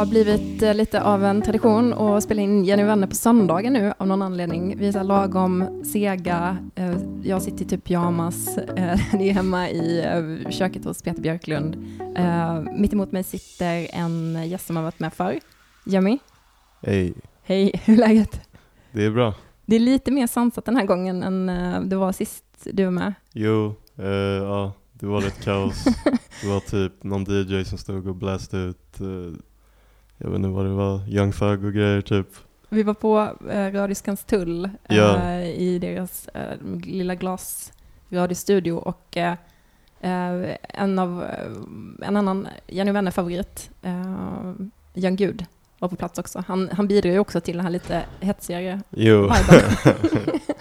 Har blivit eh, lite av en tradition att spela in Jenny vänner på söndagar nu av någon anledning. Vi är så lagom sega. Eh, Jag sitter i typ pyjamas. Eh, Ni är hemma i köket hos Peter Björklund. Mitt emot mig sitter en gäst som har varit med förr. Jemmy, Hej, hej, hur är läget? det är bra. Det är lite mer sansat den här gången än det var sist du var med. Jo, eh, ja, det var lite kaos. det var typ någon DJ som stod och bläste ut, eh, jag vet inte vad det var, Young Thug och grejer typ. Vi var på eh, Radio Skanstull eh, Ja. i deras eh, lilla glasradiostudio och eh, eh, en av eh, en annan Jenny Wenner favorit, eh, Jan Gud, var på plats också. Han, han bidrar ju också till den här lite hetsigare Jo,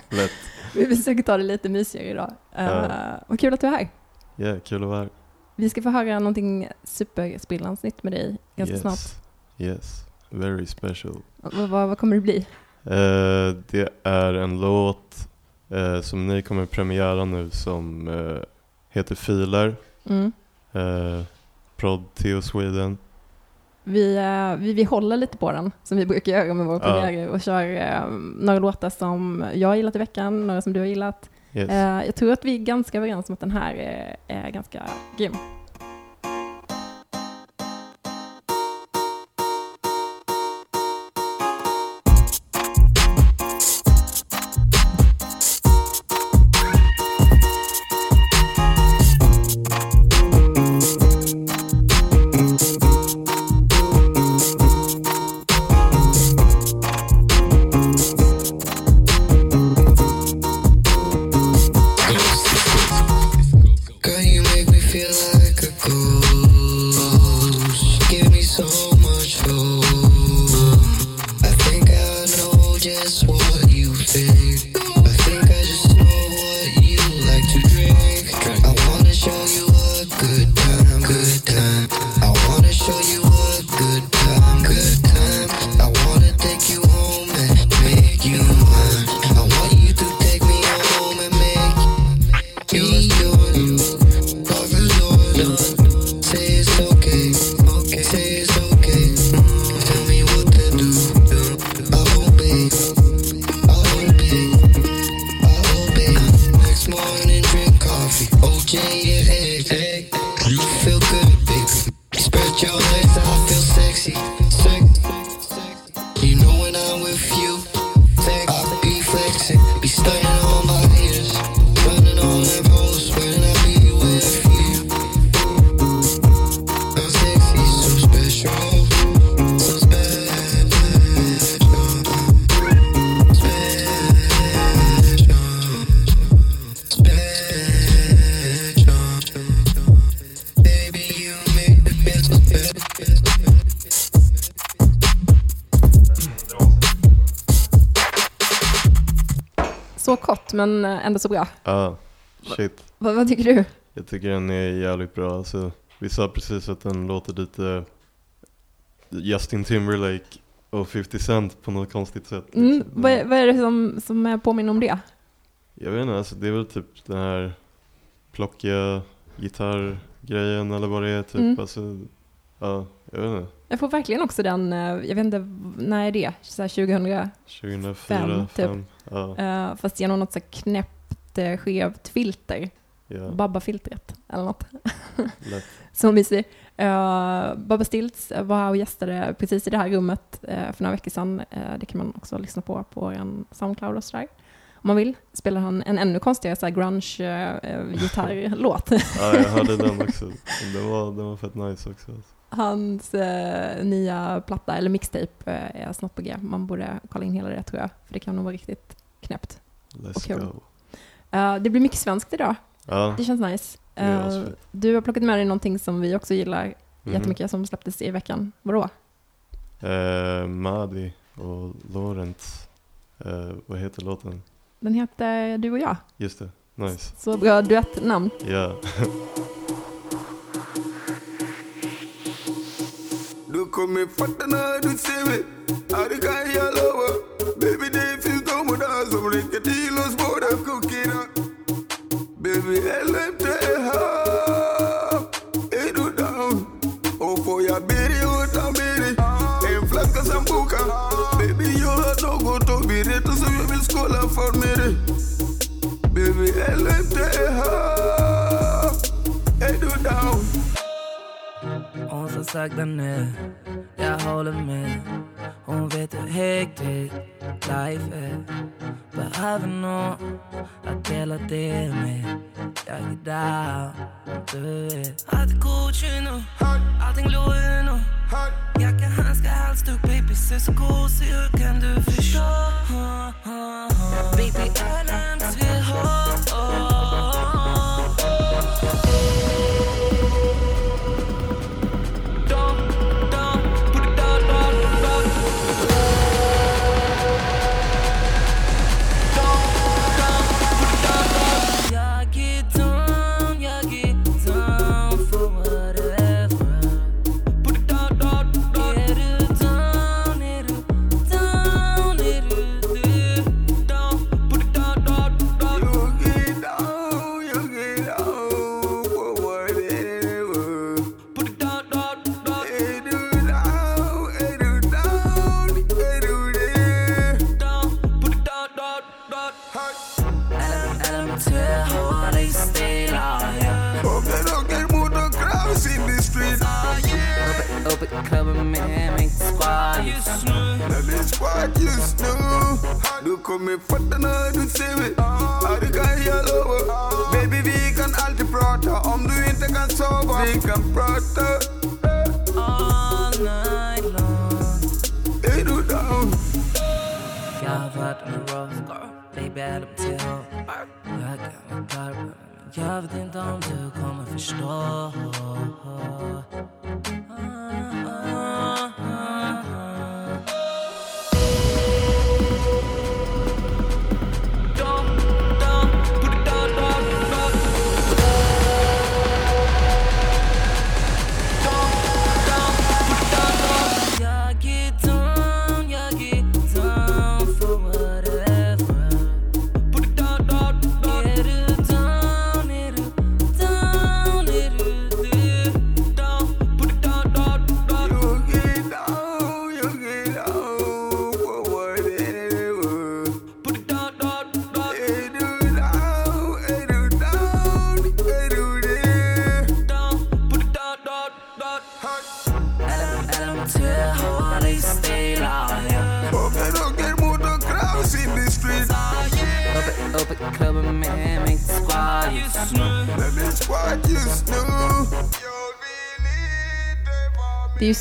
lätt. Vi försöker ta det lite mysigare idag. Eh, Ja. Vad kul att du är här. Ja, kul att vara här. Vi ska få höra någonting supersprillans nytt med dig ganska yes. snart. Yes, very special. Vad, vad, vad kommer det bli? Eh, det är en låt eh, som ni kommer premiära nu som eh, heter Filer. Mm. Eh, Prod Theo Sweden. Vi, eh, vi, vi håller lite på den, som vi brukar göra med våra Ja. premiärer och kör eh, några låtar som jag har gillat i veckan, några som du har gillat. Yes. Jag tror att vi är ganska överens om att den här är, är ganska grym. Men eh, ändå så bra. Ja, shit. Vad, vad tycker du? Jag tycker den är jävligt bra. Alltså, vi sa precis att den låter lite Justin Timberlake och 50 Cent på något konstigt sätt. Mm, liksom. vad, är- vad är det som, som är påminner om det? Jag vet inte, alltså, det är väl typ den här plockiga gitarrgrejen eller vad det är. Typ. Mm. Alltså, ja, jag vet inte. Jag får verkligen också den, eh, jag vet inte, när är det? Så här 2000? 2004, Fem, typ. 2005. Eh, fast genom något så knäppt eh, skevt filter. ja, Babba-filtret eller något. Så mysig. Uh, Babba Stilts var här och gästade precis i det här rummet eh, för några veckor sedan. Eh, det kan man också lyssna på på en Soundcloud och sådär. Om man vill. Spelar han en ännu konstigare grunge-gitarrlåt. Ja, jag hörde den också. Den var, den var fett nice också. Hans nya platta, eller mixtape, är snart på G. Man borde kolla in hela det tror jag, för det kan nog vara riktigt knäppt. Let's Och go. Eh, det blir mycket svenskt idag. Ja, Det känns nice. Är asfett. du har plockat med dig någonting som vi också gillar mhm. jättemycket, som släpptes i veckan. Vadå? Eh, Madi och Lorentz. Eh, vad heter låten? Den heter Du och jag. Just det, nice. Så bra duettnamn. Ja, Du kommer fatta när du ser mig Ja, det kan jag lova Baby, they feel down with us, so we can deal us more than cooking up. Baby, LMT, it do down. Oh, for your bitty, what a bitty. In flaska sambuka. Baby, you have no good to be ready to see me scholar for me. Baby, LMT, it do down. On se sac d'année. Jag håller med. Hon vet hur hektiskt life är. Behöver någon att dela det med. Jag är down, du vet. Allt är Gucci nu, allting Louis nu. Jacka, handskar, halsduk, baby ser så gosig ut kan du förstå? Baby, LMTH.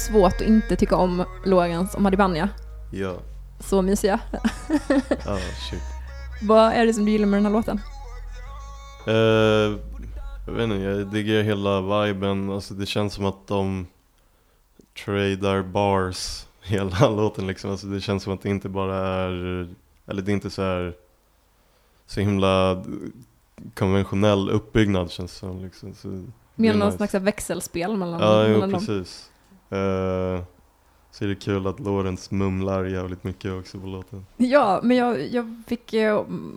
Svårt att inte tycka om Lorentz och Madibania. Ja, Så mysiga. ah shit. Vad är det som du gillar med den här låten? Eh, jag vet inte, jag diggar hela viben. Alltså det känns som att de tradar bars hela låten liksom. Alltså det känns som att det inte bara är, eller det är inte så här så himla konventionell uppbyggnad känns det som liksom. Så, är någon nice. slags växelspel mellan, Ja, jo mellan dem. precis. Eh, så är det kul att Lorentz mumlar jävligt mycket också på låten. Ja, men jag, jag fick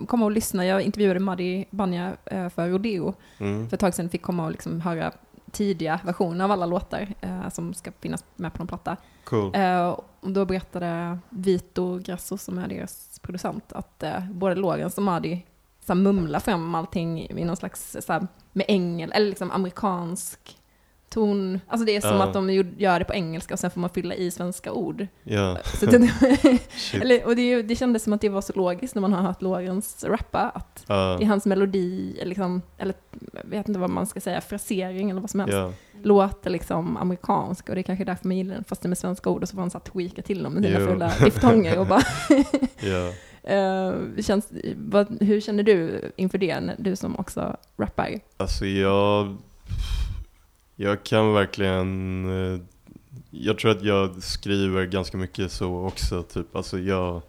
komma och lyssna. Jag intervjuade Madi Banja eh, för Rodeo Mm. för ett tag sedan. Fick komma och liksom höra tidiga versioner av alla låtar eh, som ska finnas med på någon platta. Cool. Eh, och då berättade Vito Grasso, som är deras producent, att eh, både Lorentz och Madi så mumlar fram allting i någon slags, så med engel, eller liksom amerikansk ton. Alltså det är som Ja. att de gör det på engelska och sen får man fylla i svenska ord. Ja, det, eller, och det, är det kändes som att det var så logiskt när man har hört Lorentz rappa, att Ja, i hans melodi, eller, liksom, eller jag vet inte vad man ska säga, frasering eller vad som helst, ja, låter liksom amerikansk och det är kanske därför man gillar den, fast det är med svenska ord och så får han så tweaka till dem med sina fulla diftonger och bara ja. eh, känns, vad, hur känner du inför det, du som också rappar? Alltså jag, jag kan verkligen, eh, jag tror att jag skriver ganska mycket så också typ. Alltså jag,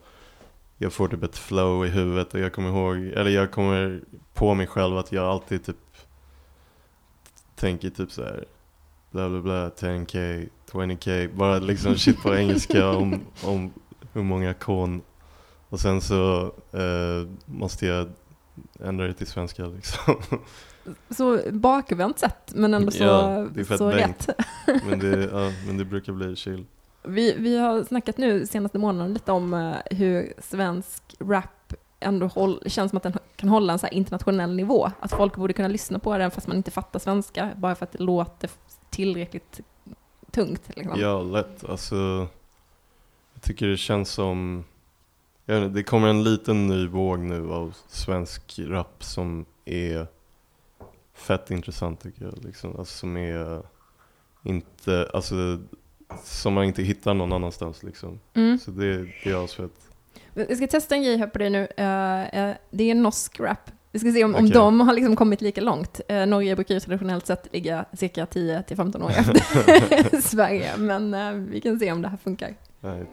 jag får typ ett flow i huvudet och jag kommer ihåg, eller jag kommer på mig själv att jag alltid typ tänker typ så här bla bla bla, 10k, 20k, bara liksom shit på engelska om, om hur många kon och sen så eh, måste jag ändra det till svenska liksom. Så bakvänt sätt, men ändå så, Ja, det är fett så rätt. Men det, ja, men det brukar bli chill. Vi, vi har snackat nu senaste månaden lite om eh, hur svensk rap ändå håll, känns som att den kan hålla en så här internationell nivå. Att folk borde kunna lyssna på den fast man inte fattar svenska, bara för att det låter tillräckligt tungt. Liksom. Ja, lätt. Alltså, jag tycker det känns som... Jag vet inte, det kommer en liten ny våg nu av svensk rap som är fett intressant tycker jag. Liksom. Alltså, som är inte, alltså som man inte hittar någon annanstans liksom. Mm. Så det, det är asfett. Jag ska testa en grej här på dig nu. Eh, eh, det är norsk rap. Vi ska se om, om Okej. de har liksom kommit lika långt. Uh, Norge brukar ju traditionellt sett ligga cirka 10-15 år efter Sverige, men eh, vi kan se om det här funkar. Nej.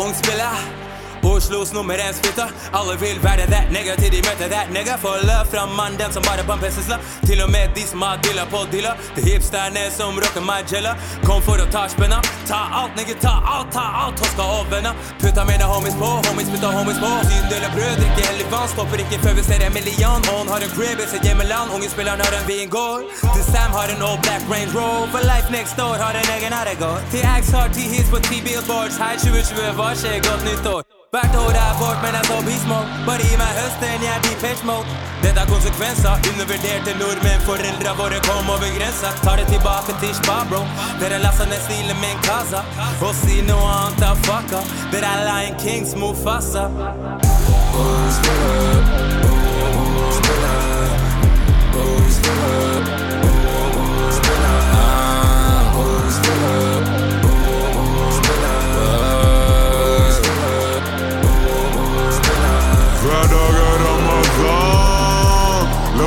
Ung spiller Oslos nummer en spytter Alle vil være that nigga til de møter that nigga. Følger fra mann den som bare bumper sisla Til og med de som har dilla på dilla Det hipsterne som rocker meg jella. Kom for å ta spenna. Ta alt nigga, ta alt, ta alt. Toska og venner. Putta mine homies på, homies putta homies på. Syden eller brød, drikker hellig vann. Stopper ikke før vi ser en million. Hon har en crib, jeg ser hjemmeland Unge spilleren har en vingård Til Sam har en old black Range Rover. Life next door har en egen herregård. Til Axe har ti hits på ti billboards Her 2020 var gott godt nyttår? Värt år er bort, men jeg så bismål Bare gi meg høsten, jeg blir pitch mode Dette er konsekvenser Undervurderte nordmenn Föräldrar, våre kom och grensa Tar det tillbaka till spa, bro. Jag lassar ner stilen min casa Og si noe annet er fucka Där är Lion Kings Mufasa Hverdager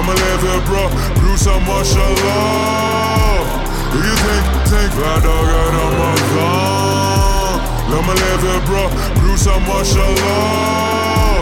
I'ma live here, bro. Bruce, I'm mashallah. You think, think, bad dog out of my gun? I'ma live here, bro. Do some more mashallah.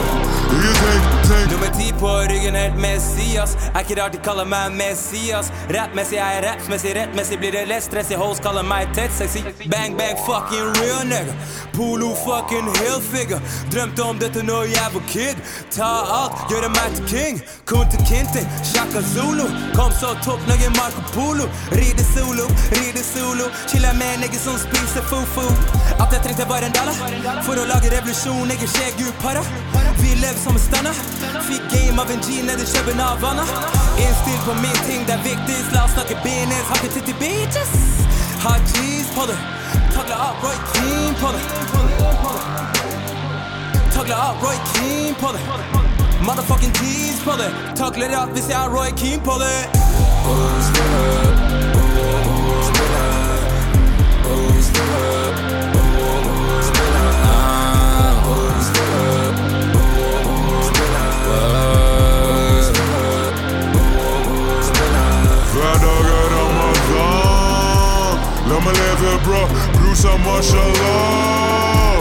Do you think, tänk Nummer 10 på ryggen är ett Messias. I ikke rart call kaller meg Messias. Rapmässig är jag rapsmässig, rättmässig blir det lett stressig i hoes kaller meg tett sexy. Bang bang fucking real nigga. Polo fucking hillfigure Drömt om detta när jag var kid. Ta allt, gjøre mig till king. Kunte kinte, Shaka Zulu. Kom så topp når Marco Polo. Rider solo, rider solo. Chilla med en nigga som spiser fufu. Att jag tänkte bare en dollar For laga revolution, revolusjon, jeg er para. Vi lever som en stanna. Fick game av en G när nede i En Innstilt på min ting, det viktigt. viktigst La oss snakke business, beaches ikke bitches. Cheese på det. Tagla upp, Roy Keane på det. Tagla upp, Roy Keane på det. Motherfucking cheese på det. Tagla det hvis vi ser Roy Keane på det. Hverdager Ramadan La meg leve bra, brusa mashallah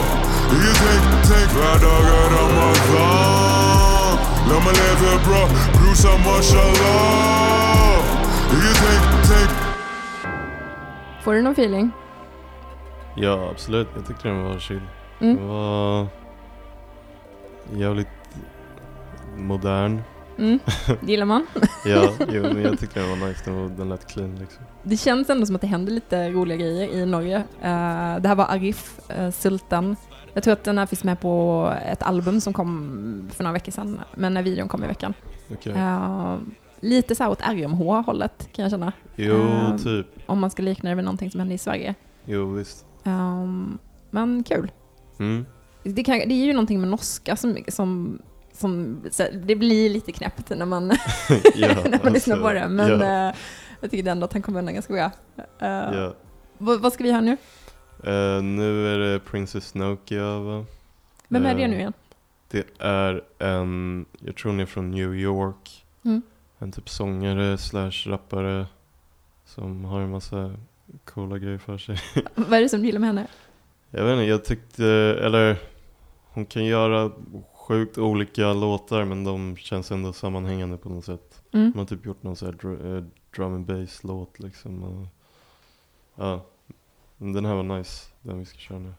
Ikke tenk, tenk Hverdager Ramadan La meg leve bra, brusa mashallah Ikke tenk, tenk Får du någon feeling? Ja, absolut. Jag tyckte den var chill. Mm. Den var jävligt modern. Mm. Gillar man. Ja, jo, men jag tyckte den var nice. Den, var, den lät clean liksom. Det känns ändå som att det händer lite roliga grejer i Norge. Eh, det här var Arif, eh, Sultan. Jag tror att den här finns med på ett album som kom för några veckor sedan, men när videon kom i veckan. Okej. Eh, lite så här åt RMH-hållet kan jag känna, Jo, typ. om man ska likna det vid någonting som hände i Sverige. Jo, visst. Um, men kul. Mm. Det, kan, det är ju någonting med norska som, som, som det blir lite knäppt när man, ja, när man lyssnar på det. Men Ja, eh, jag tycker ändå att han kommer undan ganska bra. Eh, ja. vad, vad ska vi ha nu? Eh, nu är det Princess Nokia va? Vem är det nu igen? Det är en, jag tror hon är från New York. Mm. En typ sångare slash rappare. Som har en massa coola grejer för sig. Vad är det som du gillar med henne? Jag vet inte, jag tyckte, eller hon kan göra sjukt olika låtar men de känns ändå sammanhängande på något sätt. Mm. Hon har typ gjort någon sån här dr- eh, drum and bass låt liksom. Ja, den här var nice, den vi ska köra nu.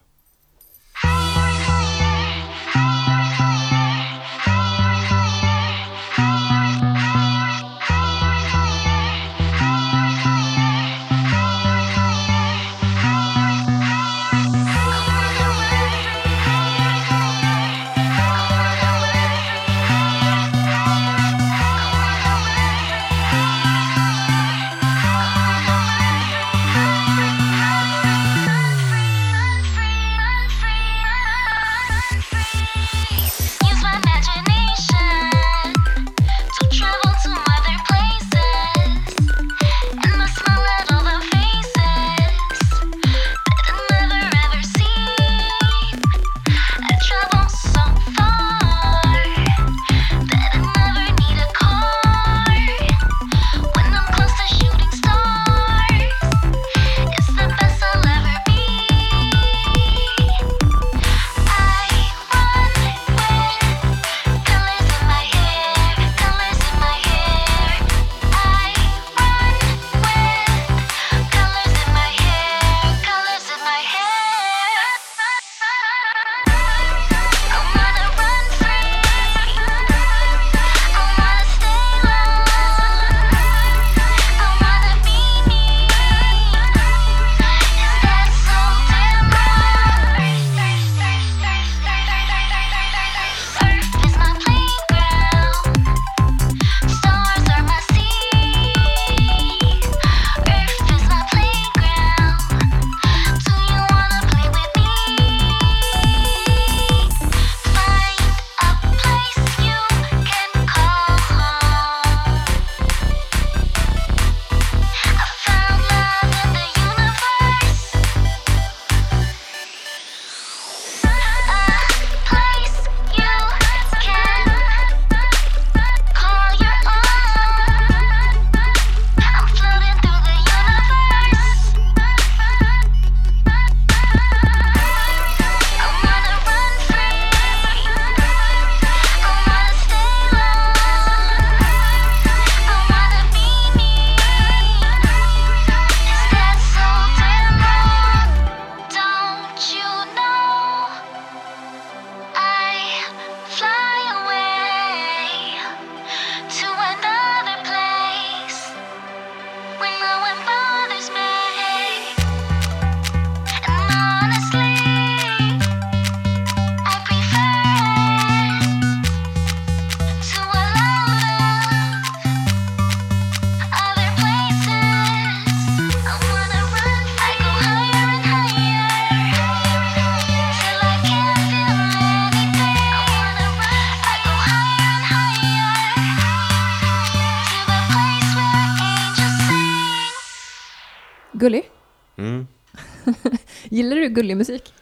Gullig musik?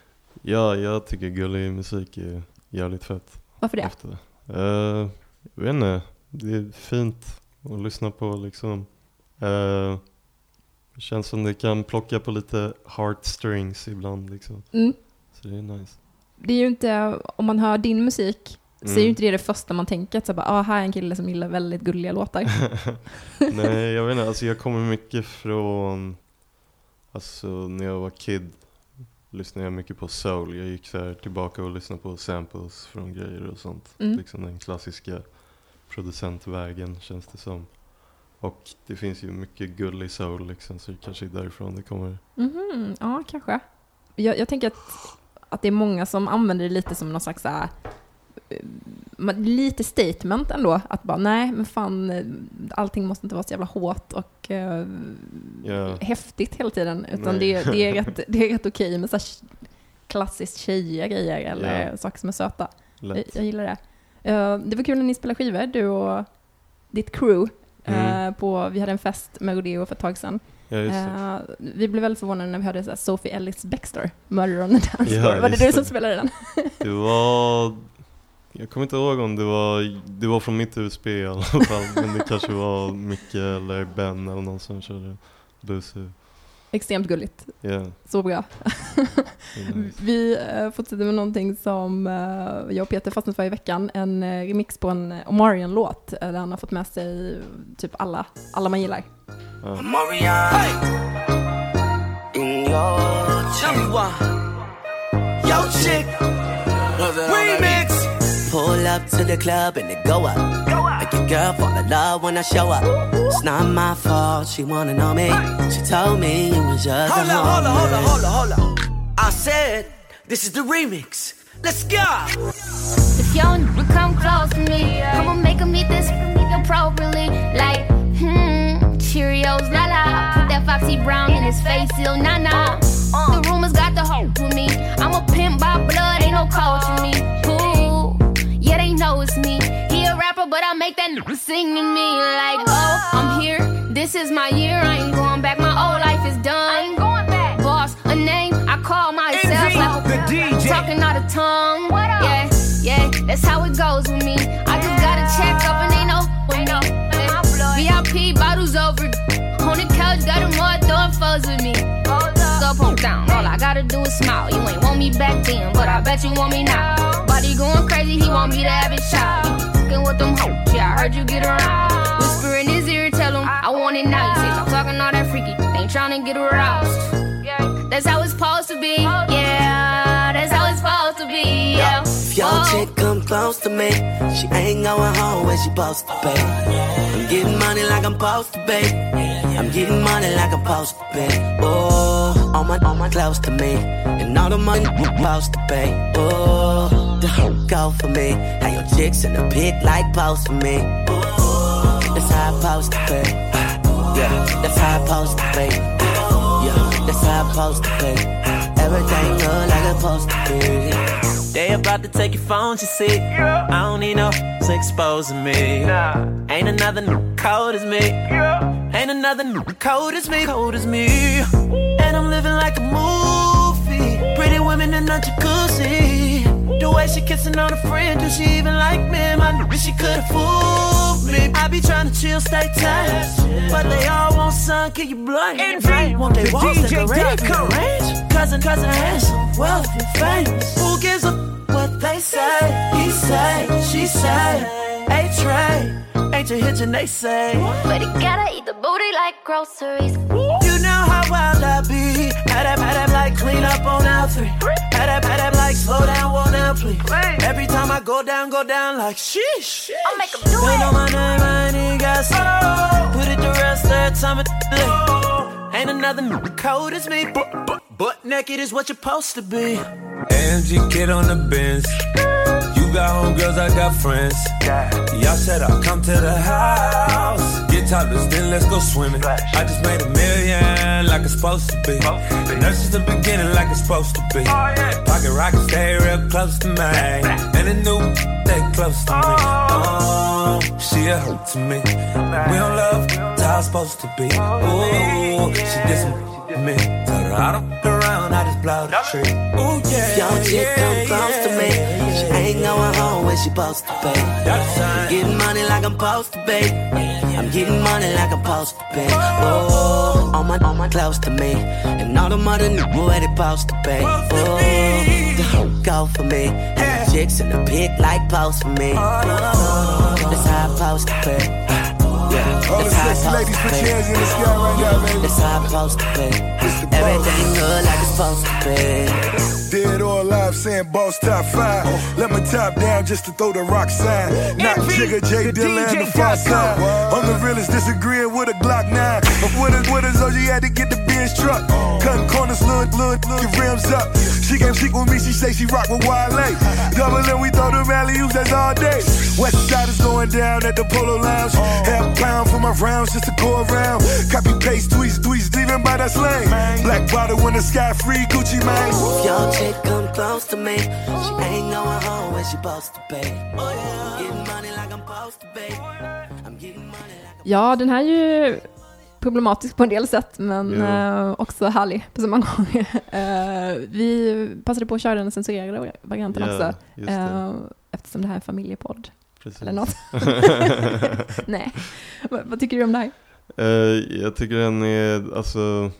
Ja, jag tycker gullig musik är jävligt fett. Varför det? Efter det. Eh, jag vet inte, det är fint att lyssna på liksom. Eh, det känns som det kan plocka på lite heartstrings ibland liksom. Mm. Så det är nice. Det är ju inte, om man hör din musik, så är ju Mm. inte det det första man tänker. Att så bara, ah, här är en kille som gillar väldigt gulliga låtar. Nej, jag vet inte. Alltså jag kommer mycket från, alltså när jag var kid lyssnade jag mycket på soul. Jag gick så här tillbaka och lyssnade på samples från grejer och sånt. Mm. Liksom den klassiska producentvägen känns det som. Och det finns ju mycket gullig soul liksom, så det kanske är därifrån det kommer. Mhm, ja, kanske. Jag, jag tänker att, att det är många som använder det lite som någon slags så här, eh, men lite statement ändå. Att bara, nej, men fan, eh, allting måste inte vara så jävla hårt och eh, Ja. häftigt hela tiden. Utan det, är- det är rätt, det är rätt okej med så klassiskt tjejiga grejer eller Ja. saker som är söta. Jag, jag gillar det. Eh, det var kul när ni spelade skivor, du och ditt crew. Mm. eh, på, vi hade en fest med Rodeo för ett tag sedan. Ja. Eh, vi blev väldigt förvånade när vi hörde så Sophie Ellis Bextor, Murder on the Dance Ja. Var det du som spelade den? Det var, jag kommer inte ihåg om det var, det var från mitt USB i alla fall. men det kanske var Micke eller Ben eller någon som körde Busu. Extremt gulligt. Ja, Så bra. nice. Vi uh, fortsätter med någonting som eh, jag och Peter fastnat för i veckan. En eh, remix på en Omarion-låt eh, där han har fått med sig typ alla, alla man gillar. Ja. Marianne. Pull up to the club and they go up. Make your girl fall in love when I show up. It's not my fault, she wanna know me. She told me you was just Hold a on, hold on, hold on, hold on, hold on. I said, this is the remix. Let's go. If y'all would come close to me, I'ma make him eat this appropriately. Like, hmm, Cheerios, la la. Put that Foxy Brown in his face, ill nah nah. The rumors got the hope with me. I'm a pimp by blood, ain't no coach in me. Sing to me. Like, oh, I'm here. This is my year. I ain't going back. My old life is done. I ain't going back. Boss, a name I call myself. Envy, the DJ. Talking out of tongue. Yeah, yeah, that's how it goes with me. I just gotta check up and ain't no with me. VIP bottles over on the couch, got them all throwing foes with me. Up on down, all I gotta do is smile. You ain't want me back then, but I bet you want me now. Body going crazy, he want me to have his child. Fucking with them hoes, yeah, I heard you get around. Whisper in his ear, tell him I want it now. You say stop talking all that freaky, ain't trying to get aroused. That's how it's supposed to be, yeah. That's how it's supposed to be, yeah. If your oh. chick come close to me, she ain't going home when she supposed to pay. I'm getting money like I'm supposed to pay. I'm getting money like I'm supposed to pay. Oh, all my, all my close to me, and all the money I'm supposed to pay. Oh, the whole go for me. How your chicks in the pit like post for me. Oh, that's how I'm supposed to pay. Yeah, that's how I'm supposed to pay. Yeah, that's how I'm supposed to pay. Everything look like it's supposed to be. They about to take your phone, you see. I don't need no to exposing me. Nah. Ain't another n- cold as me. Ain't another cold as me. Cold as me. And I'm living like a movie. Pretty women in a jacuzzi. The way she kissing on a friend, do she even like me? My n- she could've fooled me. I be trying to chill, stay tight. But they all want sun, can you blind? Envy, Want they the walls DJ Dot range? Cousin, cousin, handsome, wealthy, famous. Who gives a what they say? He say, she say, a train. Ain't you hitching, they say. But he gotta eat the booty like groceries. You know how wild I be. Had that, had that like clean up on out three. Had that, had that like slow down, one down, please. Every time I go down, go down like sheesh. I'll make him do They know it. my name, I ain't even got to oh. Put it to rest every time it late. Oh. Ain't another n- cold as me. But, but, butt naked is what you're supposed to be. AMG kid on the Benz. You got homegirls, I got friends. Y'all said I'll come to the house. Get topless, then let's go swimming. I just made a million like it's supposed to be. And that's just the beginning like it's supposed to be. Pocket rockets stay real close to me. And the new stay close to me. Oh, she a hoot to me. We don't love, that's how it's supposed to be. Ooh, she did me. Tell her I don't f- around, I just blow the tree. Ooh, yeah. Young chick come close to me. She ain't going home when she supposed to be. I'm getting money like I'm supposed to be. I'm getting money like I'm supposed to be. Oh, all my, all my close to me. And all the mother knew where they supposed to be. Oh, the hoe go for me. And the chicks in the pic like post for me. Oh, that's how I'm supposed to be. Yeah, All the that's how I'm sexy supposed ladies, to put be. your hands in the sky right now, baby. That's how I'm supposed to be. Everything good like it's supposed to be. Dead or alive, saying boss top five. Let my top down just to throw the rock sign. Not Jigga, J Dilla, and the far side. I'm the realest, disagreeing with a Glock 9. But with us, with us, oh, you had to get the Benz truck. Cutting corners, look, look, look, your rims up. She came cheek with me, she say she rock with Wale. Double and we throw them alley oops, that's all day. West side is going down at the Polo Lounge. Half pound for my rounds just to go around. Copy paste, tweets, tweets, leaving by that slang. Black bottle when the sky free, Gucci man. Your chick come close to me. She ain't going home when she supposed to be. I'm getting money like I'm supposed to be. I'm getting money like Ja, den här är ju problematisk på en del sätt, men eh, också härlig på så många gånger. Eh, vi passade på att köra den censurerade varianten Ja, också, eh, eftersom det här är en familjepodd. Precis. Eller något. Nej. vad, vad tycker du om det här? Eh, jag tycker den är, alltså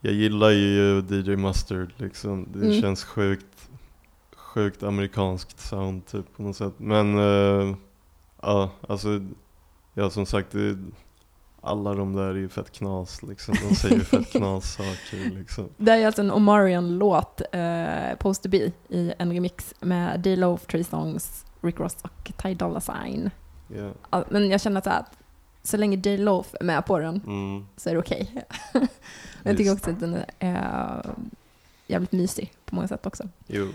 Jag gillar ju DJ Mustard liksom Det Mm. känns sjukt Sjukt amerikanskt sound typ på något sätt Men ja, alltså Ja som sagt det, Alla de där är ju fett knas liksom. De säger ju fett knas saker liksom. Det är alltså en Omarion-låt, eh, Post to be, i en remix med D-Lo, Trey Songs, Rick Ross och Ty Dolla Sign. Ja, Men jag känner att så, här, så länge D-Lo är med på den mm, så är det okej. Men jag tycker också att den är eh, jävligt mysig på många sätt också. jo.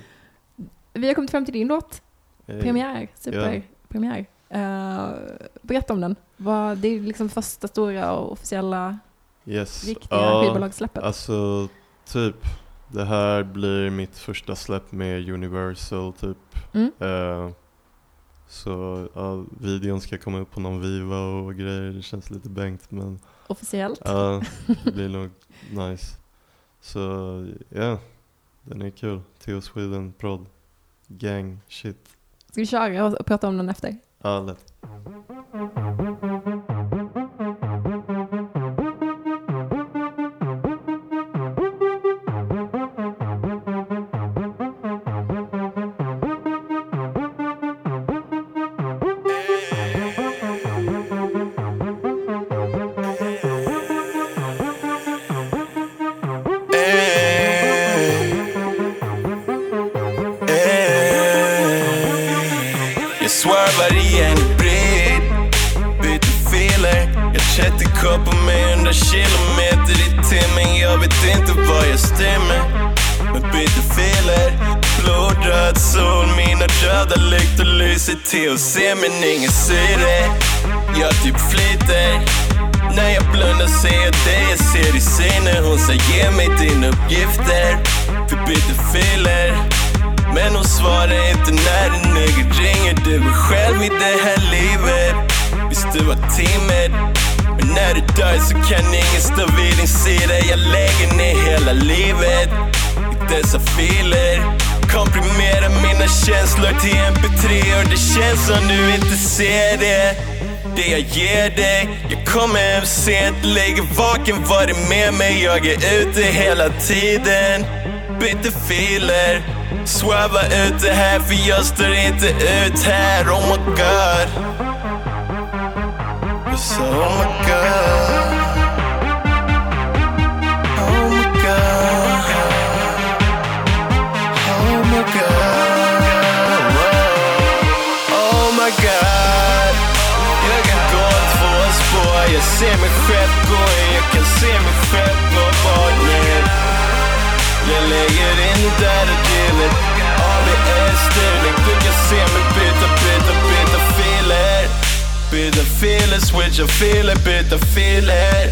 Vi har kommit fram till din låt, eh, premiär, superpremiär. Uh, berätta om den. Vad, det är liksom första stora och officiella Yes riktiga Ja, skivbolagssläppet. Alltså, typ. Det här blir mitt första släpp med Universal, typ. Mm. Eh, så ja, videon ska komma upp på någon Viva och grejer. Det känns lite bänkt men Officiellt. ja, det blir nog nice. Så ja, den är kul. Theo Sweden, prod, gang, shit. Ska vi köra och prata om den efter? Ja, lätt. Swervar i en bred Byter filer Jag 30 koppar med 100 kilometer i timmen. Jag vet inte vad jag styr Men byter filer Blodröd sol, mina röda lyktor lyser till och ser men ingen ser det. Jag typ flyter. När jag blundar ser jag det jag ser i synen. Hon säger ge mig dina uppgifter. Vi byter filer men hon svarar inte när en nigga ringer. Du är själv i det här livet. Visst du var timid Men när du dör så kan ingen stå vid din sida. Jag lägger ner hela livet i dessa filer. Komprimerar mina känslor till mp3 och det känns som du inte ser det. Det jag ger dig Jag kommer hem sent, ligger vaken, varit med mig? Jag är ute hela tiden. Byter filer. Sväva ute här för jag står inte ut här. Oh my god. Jag sa oh my god. Oh my god. Oh my god. Oh my god. Jag kan gå två spår. Jag ser mig själv gå. Jag kan se mig själv gå bort ner. Jag lägger in där. Filer, switcha filer, byta filer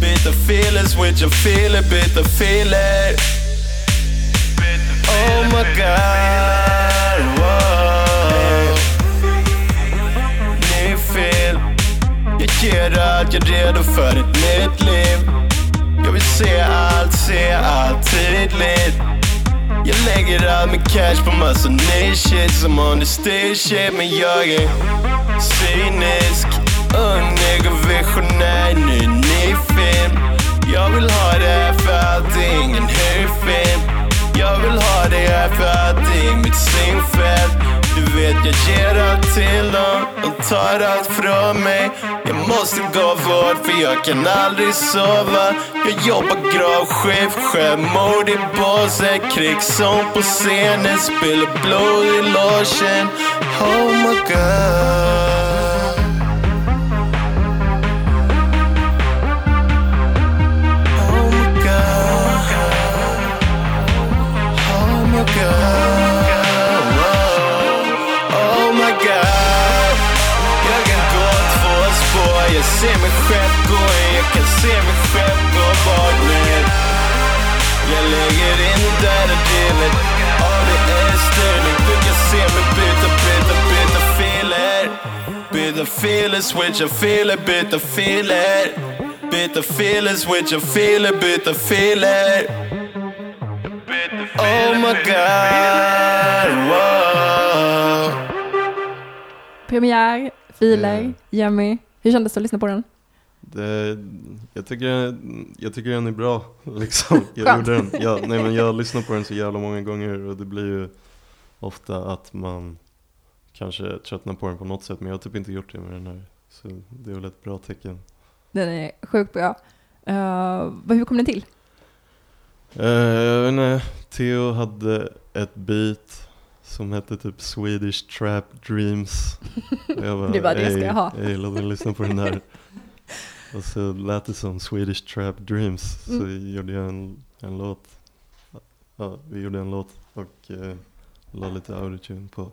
Byta filer, switcha filer, byta filer Oh my god, wow Ny fil Jag ger allt, jag är redo för ett nytt liv Jag vill se allt, se allt tydligt Jag lägger all min cash på massa ny shit som on the stage shit Men jag är cynisk Ung nigga visionär, ny ny film. Jag vill ha det här för att ingen hyrfilm Jag vill ha det här för att det är mitt synfält. Du vet jag ger allt till dem, och tar allt från mig. Jag måste gå vård för jag kan aldrig sova. Jag jobbar gravskift, självmord i båset Krigszon på scenen, spiller blod i logen. Oh my god. In Jag kan se mig själv gå bort ner Jag lägger in där och dealet. Ja det är Du kan se mig byta, byta, byta filer. Byta filer, switcha filer, byta filer. Byta filer, switcha filer, byta filer. Oh my god, wow Premiär, filer, Mm. Jemmy. Hur kändes det att lyssna på den? Det, jag, tycker, jag tycker den är bra, liksom. Jag, gjorde den. Jag, nej, men jag har lyssnat på den så jävla många gånger och det blir ju ofta att man kanske tröttnar på den på något sätt, men jag har typ inte gjort det med den här. Så det är väl ett bra tecken. Den är sjukt bra. Uh, hur kom den till? Uh, jag vet inte, Theo hade ett beat som hette typ Swedish Trap Dreams. Och jag bara, Det var det ska "Ey, jag ha." låt mig lyssna på den här. Och så lät det som Swedish Trap Dreams. Så Mm. gjorde jag en, en låt. Ja, vi gjorde en låt och uh, la lite autotune på.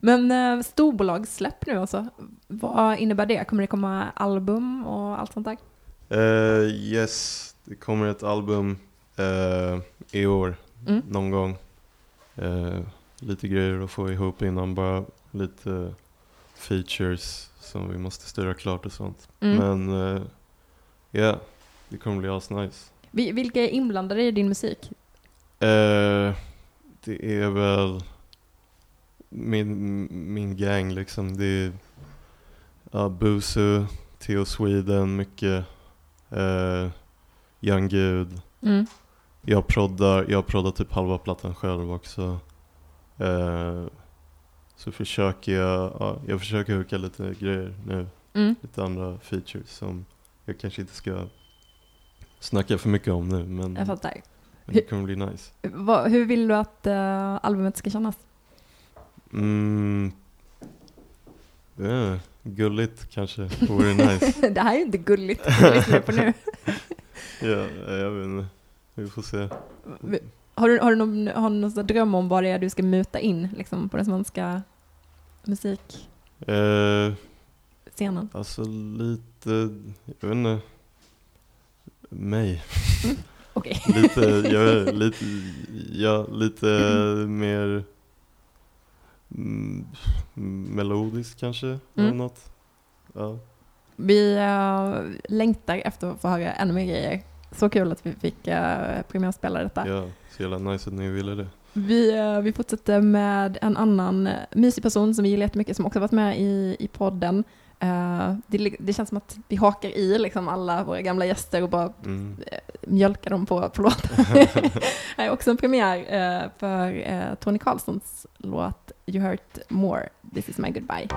Men uh, storbolagssläpp nu alltså. Vad innebär det? Kommer det komma album och allt sånt där? Eh, yes, det kommer ett album eh, i år, Mm. någon gång. Eh, lite grejer att få ihop innan, bara lite features som vi måste styra klart och sånt. Mm. Men ja, yeah, det kommer bli asnice. Vi- Vilka är inblandade i din musik? Eh, det är väl min, min gang liksom. Det är ja, Busu, Theo Sweden, mycket. Eh, Young Gud. Mm. Jag proddar, jag proddar typ halva plattan själv också. Eh, så försöker jag, ja, jag försöker huka lite grejer nu. Mm. Lite andra features som jag kanske inte ska snacka för mycket om nu men, Jag fattar. men det kommer bli nice. Vad- hur vill du att uh, albumet ska kännas? Mm, ja, gulligt kanske vore nice. det här är inte gulligt, det lyssnar på nu. ja, jag vet inte. Vi får se. Har du, har du någon, har du någon dröm om vad det är du ska muta in liksom, på den svenska musikscenen? Eh, alltså lite, jag vet inte. Mig. Okej. lite, jag lite, ja, lite mer mm, melodisk kanske. Eller Mm. något. Ja. Vi eh, längtar efter att få höra ännu mer grejer. Så kul att vi fick uh, premiärspela detta. ja, så jävla nice att ni ville det. Vi, eh, vi fortsätter med en annan eh, mysig person som vi gillar jättemycket, som också varit med i, i podden. Eh, det, det känns som att vi hakar i liksom alla våra gamla gäster och bara Mm. eh, mjölkar dem på, på låtar. Här är också en premiär eh, för eh, Tony Karlssons låt You Hurt More, This Is My Goodbye.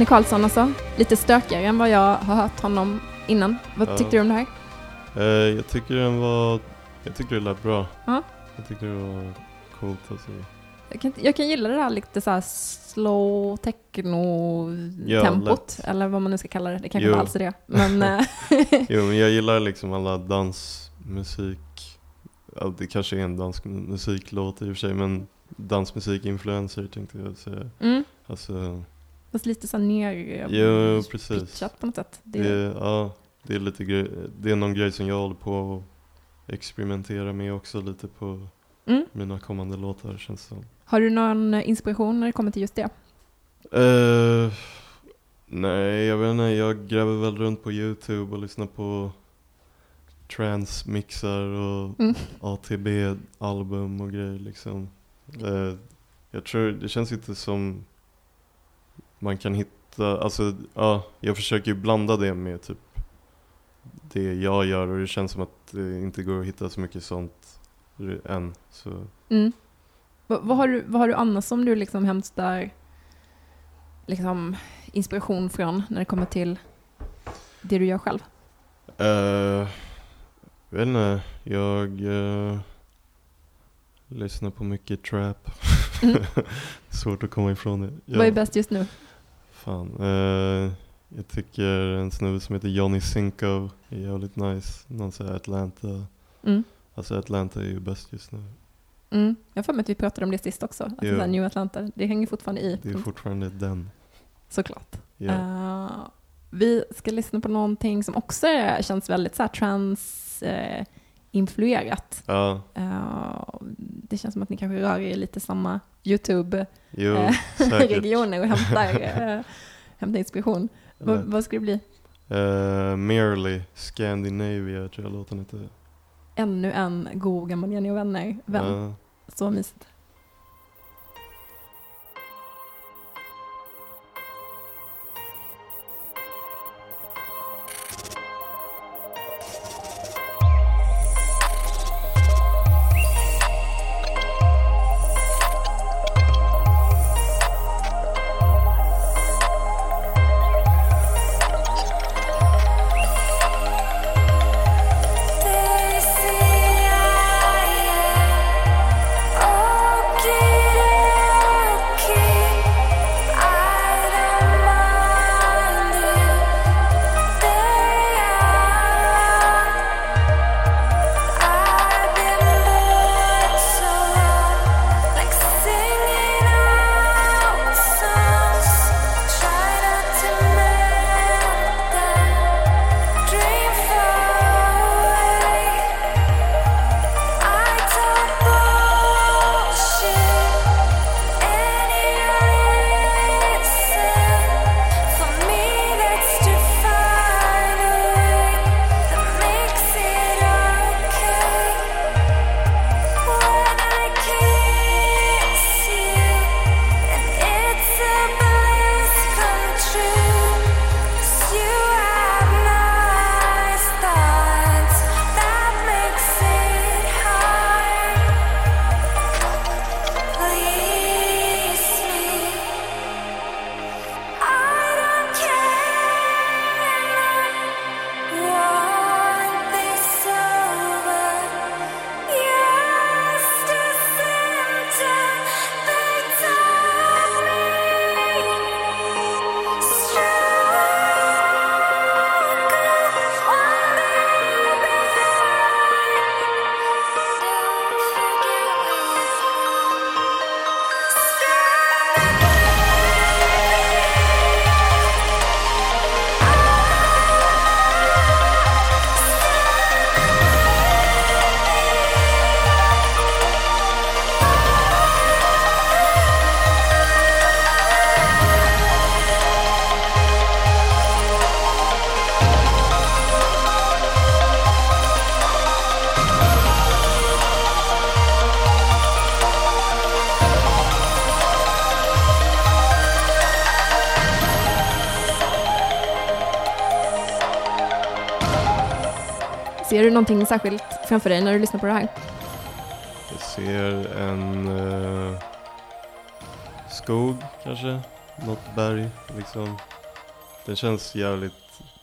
Tony Karlsson alltså. Lite stökigare än vad jag har hört honom innan. Vad Ja. tyckte du om det här? Eh, jag tycker den var, jag tycker det lät bra. Ja. Jag tyckte det var coolt alltså. Jag kan, jag kan gilla det där lite så här slow Ja, techno-tempot. lätt. eller vad man nu ska kalla det. Det kanske Jo. inte alls är det. Men eh, Jo men jag gillar liksom alla dansmusik, ja, det kanske är en dansmusiklåt i och för sig men dansmusikinfluencer tänkte jag säga. mm, Alltså, fast lite så ner jo precis. pitchat på något sätt. Det, är- ja, det är lite det är någon grej som jag håller på att experimentera med också lite på mm. mina kommande låtar känns som. Har du någon inspiration när det kommer till just det? Eh, nej, jag vet inte. Jag gräver väl runt på YouTube och lyssnar på transmixar och Mm. ATB-album och grejer liksom. Eh, jag tror, det känns inte som man kan hitta, alltså ja, jag försöker ju blanda det med typ det jag gör och det känns som att det inte går att hitta så mycket sånt än. Så Mm. Vad, har du, vad har du annars som du liksom hämtar liksom, inspiration från när det kommer till det du gör själv? Uh, vet inte, jag eh, lyssnar på mycket trap. Mm. Svårt att komma ifrån det. Vad är bäst just nu? Fan, eh, jag tycker en snubbe som heter Johnny Cinco är jävligt nice. Någon säger Atlanta. Mm. Alltså Atlanta är ju bäst just nu. Mm. Jag har för mig att vi pratade om det sist också. Jo. är New Atlanta, det hänger fortfarande i. Det är fortfarande den. Såklart. Ja. Eh, vi ska lyssna på någonting som också känns väldigt så här trans eh, influerat. Ja, Eh, det känns som att ni kanske rör er i lite samma YouTube jo, eh, och hämtar, eh, hämtar inspiration. Vad, Lätt. vad ska det bli? Merely Scandinavia tror jag låten heter. Ännu en god gammal Jenny och vänner. Vän. Så mysigt. Någonting särskilt framför dig när du lyssnar på det här? Jag ser en eh, skog kanske. något berg liksom. Den känns jävligt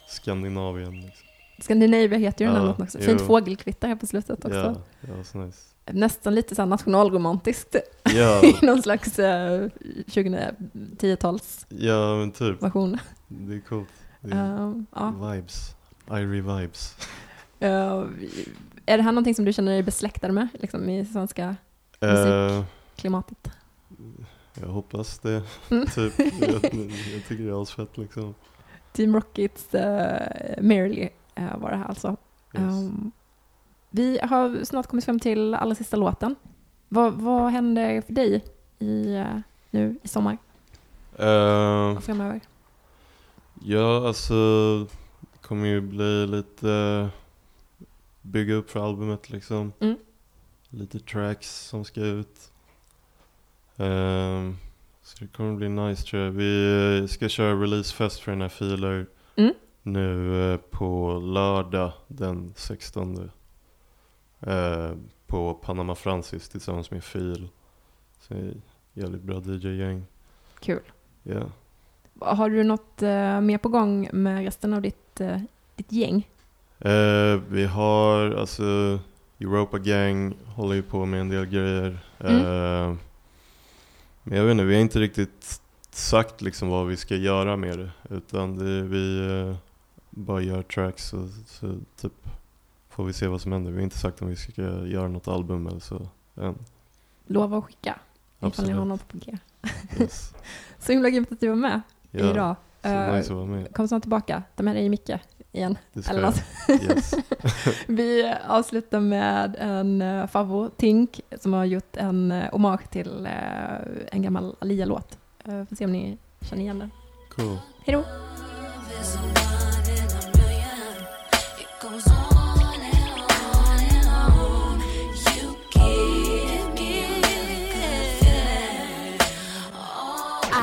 Skandinavien liksom. Scandinavia heter ju den här Ja, låten också. Fint jo. fågelkvitter här på slutet också. Ja, ja, så nice. Nästan lite så här nationalromantiskt. Ja. I någon slags eh, 2010-tals Ja men typ. version. Det är coolt. Det är Ehm, ja. Vibes. Irie vibes. Eh, är det här någonting som du känner dig besläktad med, liksom i svenska Eh, musikklimatet? jag hoppas det. Mm. typ. Jag, jag tycker det är asfett liksom. Team Rockets uh, eh, var det här alltså. Yes. Ehm, vi har snart kommit fram till allra sista låten. Vad, vad händer för dig i, eh, nu i sommar och framöver? Ja, alltså det kommer ju bli lite bygga upp för albumet liksom. Mm. Lite tracks som ska ut. Ehm, så det kommer bli nice tror jag. Vi eh, ska köra releasefest för den här filer Mm. nu eh, på lördag den 16. Eh, på Panama Francis tillsammans med Fil. Så det är jävligt bra DJ-gäng. Kul. Ja. Har du något eh, mer på gång med resten av ditt, eh, ditt gäng? Eh, vi har alltså Europa Gang håller ju på med en del grejer. Mm. Eh, men jag vet inte, vi har inte riktigt sagt liksom vad vi ska göra med det. Utan det, vi eh, bara gör tracks och så typ får vi se vad som händer. Vi har inte sagt om vi ska göra något album eller så än. Lova att skicka ifall ni Absolut. har något på G. Yes. Så himla grymt att du var med Ja, idag. så Eh, nice att vara med. Kom snart tillbaka. Ta med dig Micke igen. Eller något. Yes. Vi avslutar med en uh, favvo, Tink, som har gjort en uh, hommage till eh, en gammal Alia-låt. Uh, får se om ni känner igen den. Cool. Hej då!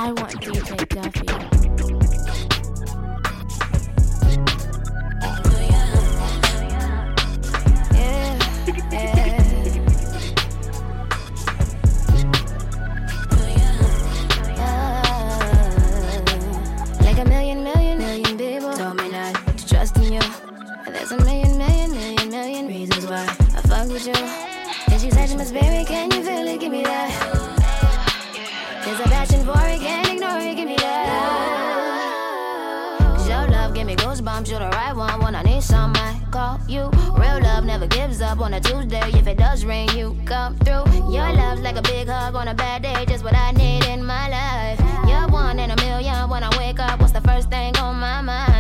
I want DJ Duffy. You. Real love never gives up on a Tuesday. If it does rain, you come through. Your love's like a big hug on a bad day, just what I need in my life. You're one in a million when I wake up. What's the first thing on my mind?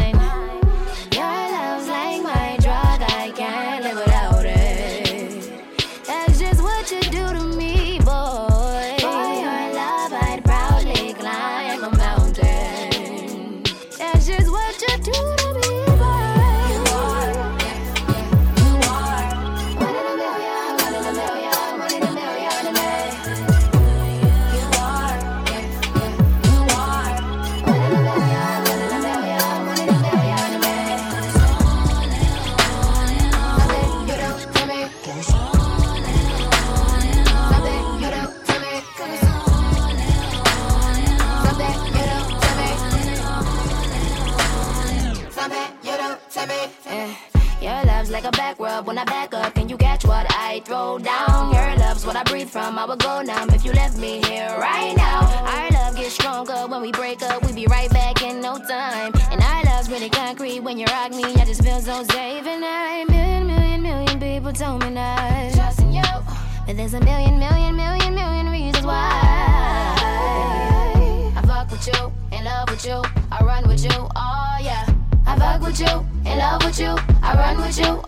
With you, in love with you, I run with you,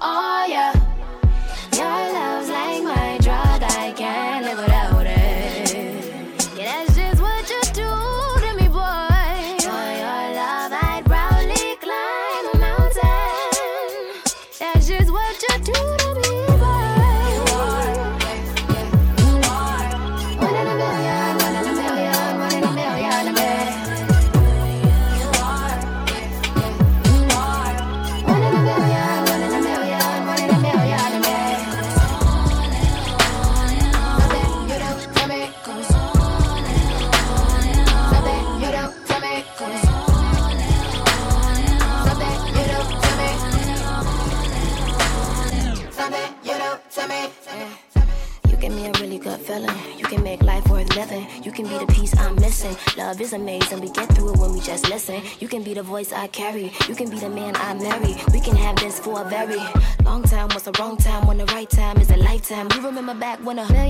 voice I carry. You can be the man I marry. We can have this for a very long time. What's the wrong time? When the right time is a lifetime. You remember back when I.